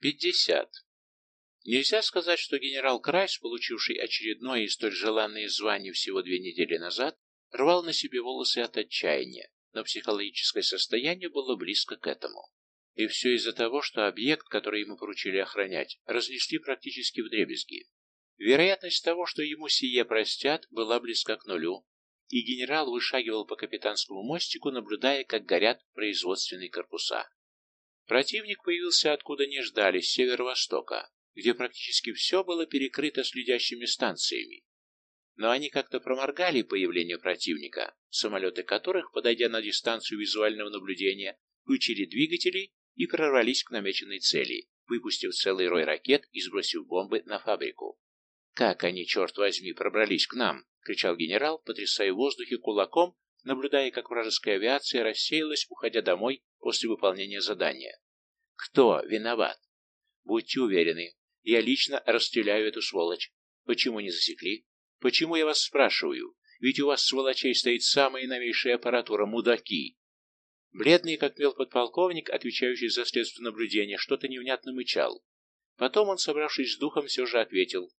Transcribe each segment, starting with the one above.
Пятьдесят. Нельзя сказать, что генерал Крайс, получивший очередное и столь желанное звание всего две недели назад, рвал на себе волосы от отчаяния, но психологическое состояние было близко к этому. И все из-за того, что объект, который ему поручили охранять, разнесли практически в дребезги. Вероятность того, что ему сие простят, была близка к нулю, и генерал вышагивал по капитанскому мостику, наблюдая, как горят производственные корпуса. Противник появился откуда не ждали, с северо-востока, где практически все было перекрыто следящими станциями. Но они как-то проморгали появление противника, самолеты которых, подойдя на дистанцию визуального наблюдения, включили двигатели и прорвались к намеченной цели, выпустив целый рой ракет и сбросив бомбы на фабрику. «Как они, черт возьми, пробрались к нам?» — кричал генерал, потрясая в воздухе кулаком, наблюдая, как вражеская авиация рассеялась, уходя домой после выполнения задания. «Кто виноват? Будьте уверены, я лично расстреляю эту сволочь. Почему не засекли? Почему я вас спрашиваю? Ведь у вас, сволочей, стоит самая новейшая аппаратура, мудаки. Бледный, как мел подполковник, отвечающий за следственное наблюдение, что-то невнятно мычал. Потом он, собравшись с духом, все же ответил.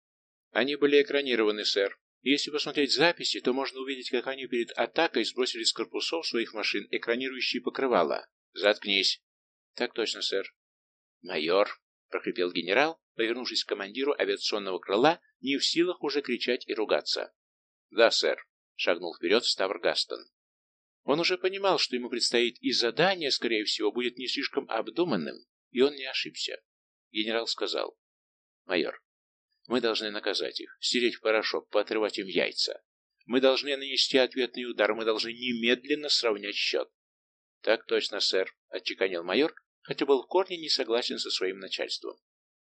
Они были экранированы, сэр. Если посмотреть записи, то можно увидеть, как они перед атакой сбросили с корпусов своих машин экранирующие покрывала. Заткнись. Так точно, сэр. Майор, прохрипел генерал, повернувшись к командиру авиационного крыла, не в силах уже кричать и ругаться. Да, сэр, шагнул вперед Ставр Гастон. Он уже понимал, что ему предстоит и задание, скорее всего, будет не слишком обдуманным, и он не ошибся. Генерал сказал, «Майор, мы должны наказать их, стереть в порошок, поотрывать им яйца. Мы должны нанести ответный удар, мы должны немедленно сравнять счет». «Так точно, сэр», — отчеканил майор, хотя был в корне не согласен со своим начальством.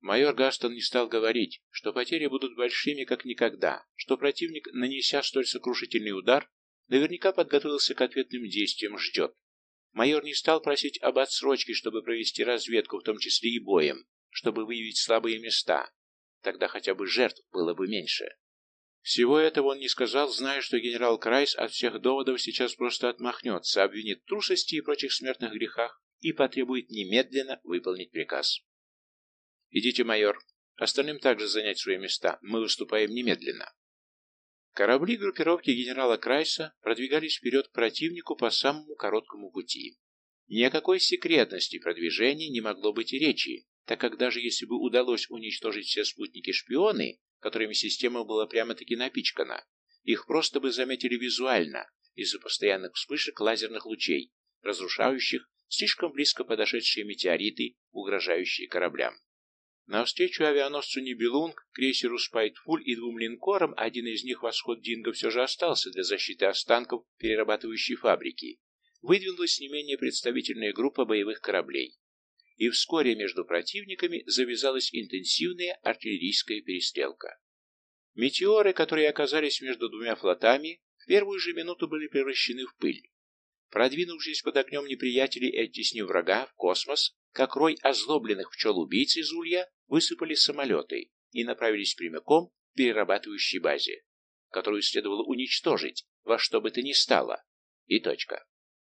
Майор Гастон не стал говорить, что потери будут большими как никогда, что противник, нанеся столь сокрушительный удар, Наверняка подготовился к ответным действиям, ждет. Майор не стал просить об отсрочке, чтобы провести разведку, в том числе и боем, чтобы выявить слабые места. Тогда хотя бы жертв было бы меньше. Всего этого он не сказал, зная, что генерал Крайс от всех доводов сейчас просто отмахнется, обвинит трусости и прочих смертных грехах и потребует немедленно выполнить приказ. «Идите, майор. Остальным также занять свои места. Мы выступаем немедленно». Корабли группировки генерала Крайса продвигались вперед к противнику по самому короткому пути. Ни о какой секретности продвижения не могло быть и речи, так как даже если бы удалось уничтожить все спутники-шпионы, которыми система была прямо-таки напичкана, их просто бы заметили визуально из-за постоянных вспышек лазерных лучей, разрушающих слишком близко подошедшие метеориты, угрожающие кораблям. Навстречу авианосцу Нибелунг, крейсеру Спайтфуль и двум линкорам, один из них «Восход Динго» все же остался для защиты останков перерабатывающей фабрики, выдвинулась не менее представительная группа боевых кораблей. И вскоре между противниками завязалась интенсивная артиллерийская перестрелка. Метеоры, которые оказались между двумя флотами, в первую же минуту были превращены в пыль. Продвинувшись под огнем неприятелей и оттеснив врага в космос, как рой озлобленных пчел-убийц из улья, высыпали самолеты и направились прямиком к перерабатывающей базе, которую следовало уничтожить во что бы то ни стало. И точка.